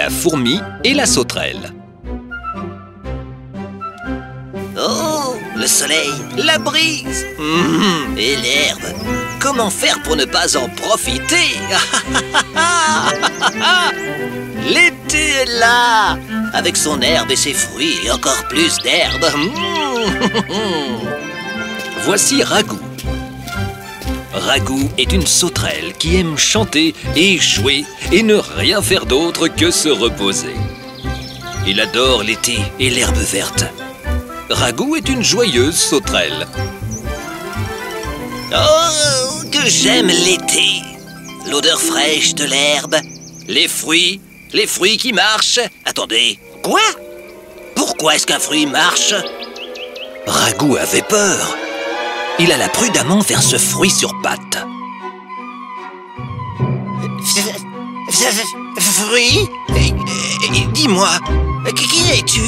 La fourmi et la sauterelle. Oh, le soleil, la brise mhm, et l'herbe. Comment faire pour ne pas en profiter? L'été est là, avec son herbe et ses fruits et encore plus d'herbe. Voici Ragout. Ragout est une sauterelle qui aime chanter et jouer et ne rien faire d'autre que se reposer. Il adore l'été et l'herbe verte. Ragout est une joyeuse sauterelle. Oh, que j'aime l'été L'odeur fraîche de l'herbe, les fruits, les fruits qui marchent. Attendez, quoi? Pourquoi est-ce qu'un fruit marche? Ragout avait peur. Il alla prudemment vers ce fruit sur pattes. Fruit? Dis-moi, qui es-tu?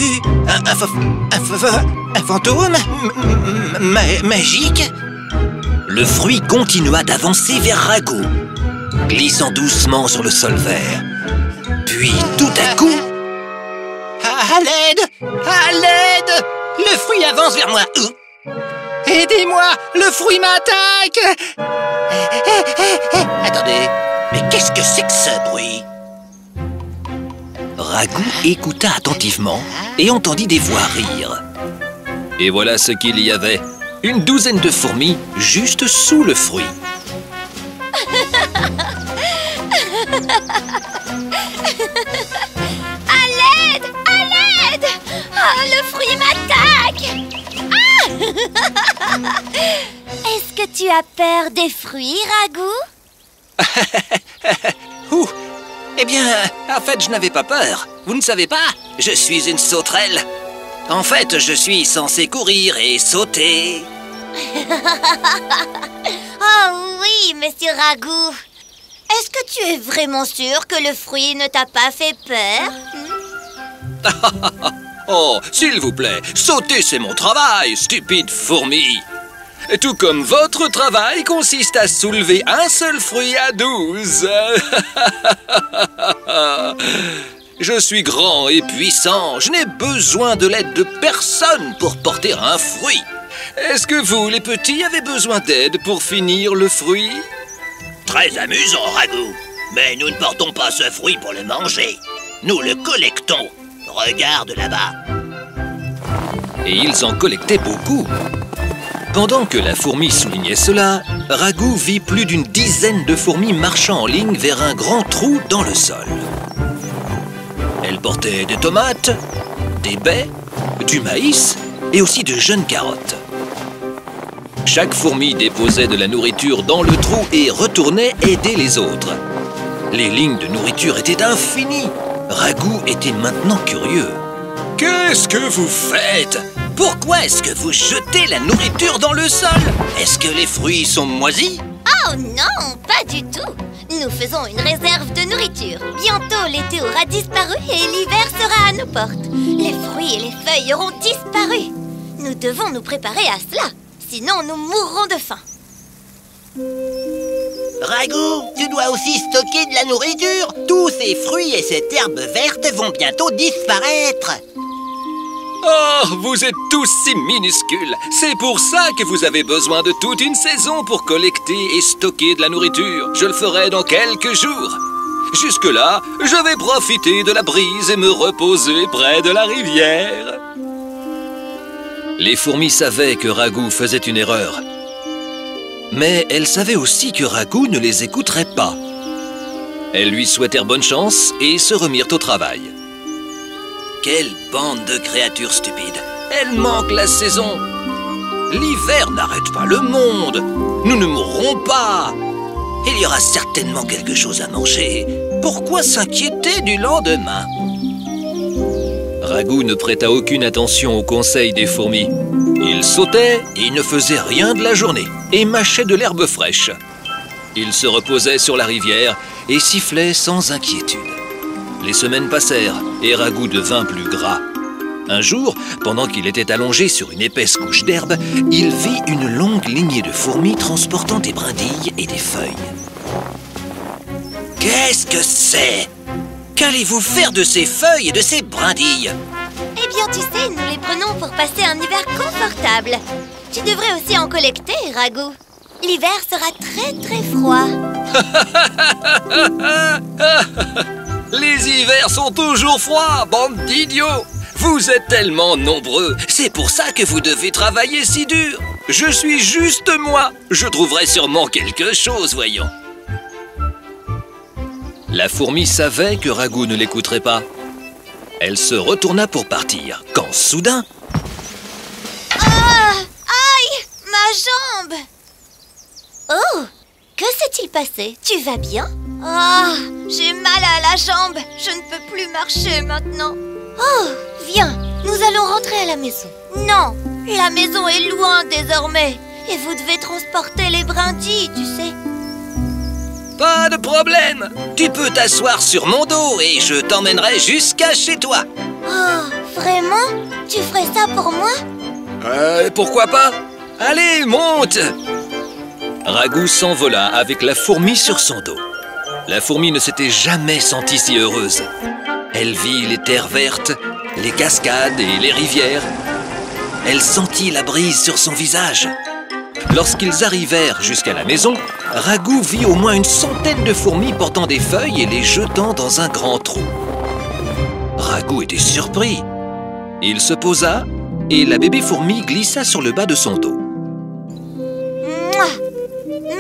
Un, fantôme? Magique? Le fruit continua d'avancer vers Ragout, glissant doucement sur le sol vert. Puis, tout à coup... À l'aide! À l'aide! Le fruit avance vers moi Aidez-moi Le fruit m'attaque Attendez, mais qu'est-ce que c'est que ce bruit? Ragout écouta attentivement et entendit des voix rire. Et voilà ce qu'il y avait. Une douzaine de fourmis juste sous le fruit. À l'aide À l'aide Oh, le fruit m'attaque ah Est-ce que tu as peur des fruits, Ragout Eh bien, en fait, je n'avais pas peur. Vous ne savez pas Je suis une sauterelle. En fait, je suis censé courir et sauter. oh oui, monsieur Ragout. Est-ce que tu es vraiment sûr que le fruit ne t'a pas fait peur Oh, s'il vous plaît, sauter c'est mon travail, stupide fourmi tout comme votre travail consiste à soulever un seul fruit à douze. Je suis grand et puissant, je n'ai besoin de l'aide de personne pour porter un fruit. Est-ce que vous, les petits, avez besoin d'aide pour finir le fruit? Très amusant, Ragout. Mais nous ne portons pas ce fruit pour le manger. Nous le collectons. Regarde là-bas. Et ils en collectaient beaucoup. Pendant que la fourmi soulignait cela, Ragout vit plus d'une dizaine de fourmis marchant en ligne vers un grand trou dans le sol. Elles portaient des tomates, des baies, du maïs et aussi de jeunes carottes. Chaque fourmi déposait de la nourriture dans le trou et retournait aider les autres. Les lignes de nourriture étaient infinies. Ragout était maintenant curieux. Qu'est-ce que vous faites pourquoi est-ce que vous jetez la nourriture dans le sol Est-ce que les fruits sont moisis Oh non, pas du tout Nous faisons une réserve de nourriture. Bientôt l'été aura disparu et l'hiver sera à nos portes. Les fruits et les feuilles auront disparu. Nous devons nous préparer à cela, sinon nous mourrons de faim. Ragout, tu dois aussi stocker de la nourriture. Tous ces fruits et cette herbe verte vont bientôt disparaître. Oh, vous êtes tous si minuscules. C'est pour ça que vous avez besoin de toute une saison pour collecter et stocker de la nourriture. Je le ferai dans quelques jours. Jusque-là, je vais profiter de la brise et me reposer près de la rivière. Les fourmis savaient que Ragout faisait une erreur. Mais elles savaient aussi que Ragout ne les écouterait pas. Elles lui souhaitèrent bonne chance et se remirent au travail. Quelle bande de créatures stupides Elle manque la saison L'hiver n'arrête pas le monde Nous ne mourrons pas Il y aura certainement quelque chose à manger. Pourquoi s'inquiéter du lendemain? Ragout ne prêta aucune attention aux conseils des fourmis. Il sautait et ne faisait rien de la journée et mâchait de l'herbe fraîche. Il se reposait sur la rivière et sifflait sans inquiétude. Les semaines passèrent et Ragout devint plus gras. Un jour, pendant qu'il était allongé sur une épaisse couche d'herbe, il vit une longue lignée de fourmis transportant des brindilles et des feuilles. Qu'est-ce que c'est? Qu'allez-vous faire de ces feuilles et de ces brindilles? Eh bien, tu sais, nous les prenons pour passer un hiver Tu devrais aussi en collecter, Ragout. L'hiver sera très très froid. Les hivers sont toujours froids, bande d'idiots Vous êtes tellement nombreux, c'est pour ça que vous devez travailler si dur Je suis juste moi, je trouverai sûrement quelque chose, voyons La fourmi savait que Ragout ne l'écouterait pas. Elle se retourna pour partir, quand soudain... jambe Oh Que s'est-il passé? Tu vas bien? Ah J'ai mal à la jambe. Je ne peux plus marcher maintenant. Oh Viens Nous allons rentrer à la maison. Non La maison est loin désormais. Et vous devez transporter les brindilles, tu sais. Pas de problème. Tu peux t'asseoir sur mon dos et je t'emmènerai jusqu'à chez toi. Oh Vraiment? Tu ferais ça pour moi? Euh, pourquoi pas? Allez, monte Ragout s'envola avec la fourmi sur son dos. La fourmi ne s'était jamais sentie si heureuse. Elle vit les terres vertes, les cascades et les rivières. Elle sentit la brise sur son visage. Lorsqu'ils arrivèrent jusqu'à la maison, Ragout vit au moins une centaine de fourmis portant des feuilles et les jetant dans un grand trou. Ragout était surpris. Il se posa et la bébé fourmi glissa sur le bas de son dos.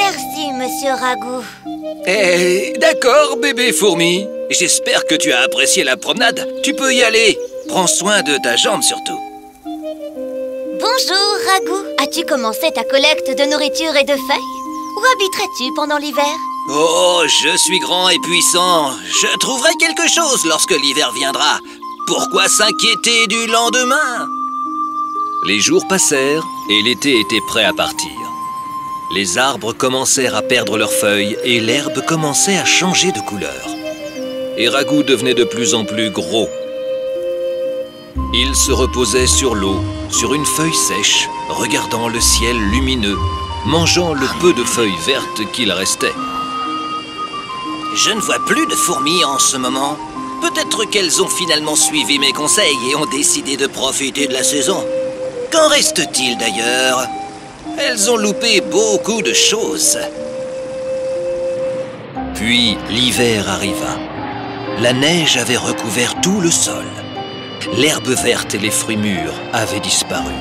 Merci, monsieur Ragout. Eh, d'accord, bébé fourmi. J'espère que tu as apprécié la promenade. Tu peux y aller. Prends soin de ta jambe surtout. Bonjour, Ragout. As-tu commencé ta collecte de nourriture et de feuilles? Où habiteras-tu pendant l'hiver? Oh, je suis grand et puissant. Je trouverai quelque chose lorsque l'hiver viendra. Pourquoi s'inquiéter du lendemain? Les jours passèrent et l'été était prêt à partir. Les arbres commencèrent à perdre leurs feuilles et l'herbe commençait à changer de couleur. Et Ragout devenait de plus en plus gros. Il se reposait sur l'eau, sur une feuille sèche, regardant le ciel lumineux, mangeant le peu de feuilles vertes qu'il restait. Je ne vois plus de fourmis en ce moment. Peut-être qu'elles ont finalement suivi mes conseils et ont décidé de profiter de la saison. Qu'en reste-t-il d'ailleurs? Elles ont loupé beaucoup de choses. Puis l'hiver arriva. La neige avait recouvert tout le sol. L'herbe verte et les fruits mûrs avaient disparu.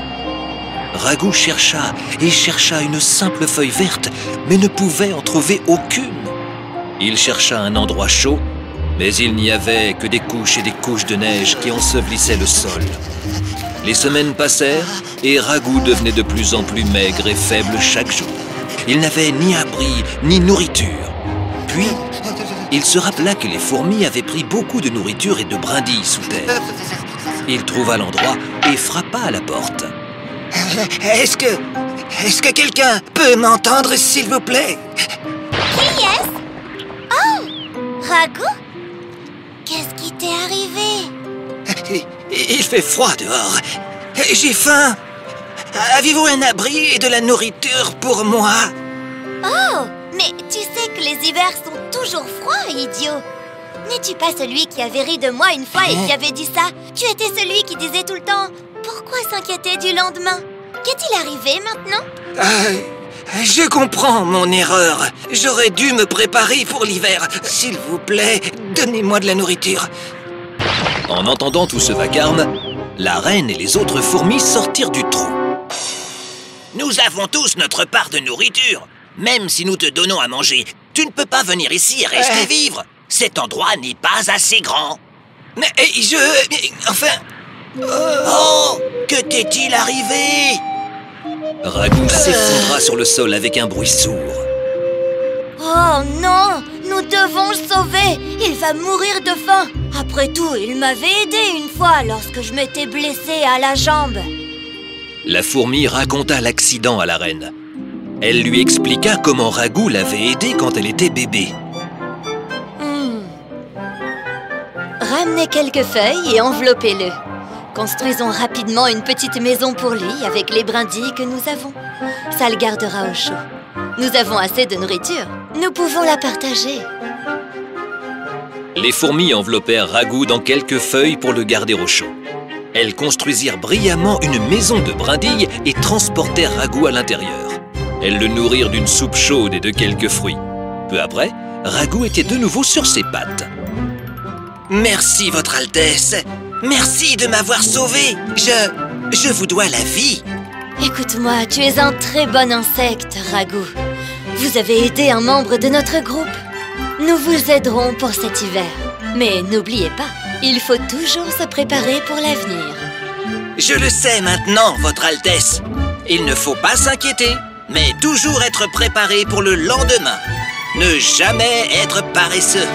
Ragout chercha et chercha une simple feuille verte, mais ne pouvait en trouver aucune. Il chercha un endroit chaud, mais il n'y avait que des couches et des couches de neige qui ensevelissaient le sol. Les semaines passèrent et Ragout devenait de plus en plus maigre et faible chaque jour. Il n'avait ni abri ni nourriture. Puis, il se rappela que les fourmis avaient pris beaucoup de nourriture et de brindilles sous terre. Il trouva l'endroit et frappa à la porte. Est-ce que... Est-ce que quelqu'un peut m'entendre, s'il vous plaît? Qui est-ce Oh Ragout Qu'est-ce qui t'est arrivé? Il fait froid dehors. J'ai faim. Avez-vous un abri et de la nourriture pour moi? Oh Mais tu sais que les hivers sont toujours froids, idiot N'es-tu pas celui qui avait ri de moi une fois et qui avait dit ça? Tu étais celui qui disait tout le temps Pourquoi s'inquiéter du lendemain? Qu'est-il arrivé maintenant? Euh, Je comprends mon erreur. J'aurais dû me préparer pour l'hiver. S'il vous plaît, donnez-moi de la nourriture. En entendant tout ce vacarme, la reine et les autres fourmis sortirent du trou. Nous avons tous notre part de nourriture. Même si nous te donnons à manger, tu ne peux pas venir ici et rester vivre. Cet endroit n'est pas assez grand. Mais eh, je... Enfin... Oh Que t'est-il arrivé? Ragout s'effondra sur le sol avec un bruit sourd. Oh non Nous devons le sauver Il va mourir de faim Après tout, il m'avait aidé une fois lorsque je m'étais blessée à la jambe. La fourmi raconta l'accident à la reine. Elle lui expliqua comment Ragout l'avait aidée quand elle était bébé. Hmm. Ramenez quelques feuilles et enveloppez-le. Construisons rapidement une petite maison pour lui avec les brindilles que nous avons. Ça le gardera au chaud. Nous avons assez de nourriture. Nous pouvons la partager. Les fourmis enveloppèrent Ragout dans quelques feuilles pour le garder au chaud. Elles construisirent brillamment une maison de brindilles et transportèrent Ragout à l'intérieur. Elles le nourrirent d'une soupe chaude et de quelques fruits. Peu après, Ragout était de nouveau sur ses pattes. Merci, Votre Altesse. Merci de m'avoir sauvé. Je... je vous dois la vie. Écoute-moi, tu es un très bon insecte, Ragout. Vous avez aidé un membre de notre groupe. Nous vous aiderons pour cet hiver. Mais n'oubliez pas, il faut toujours se préparer pour l'avenir. Je le sais maintenant, Votre Altesse. Il ne faut pas s'inquiéter, mais toujours être préparé pour le lendemain. Ne jamais être paresseux.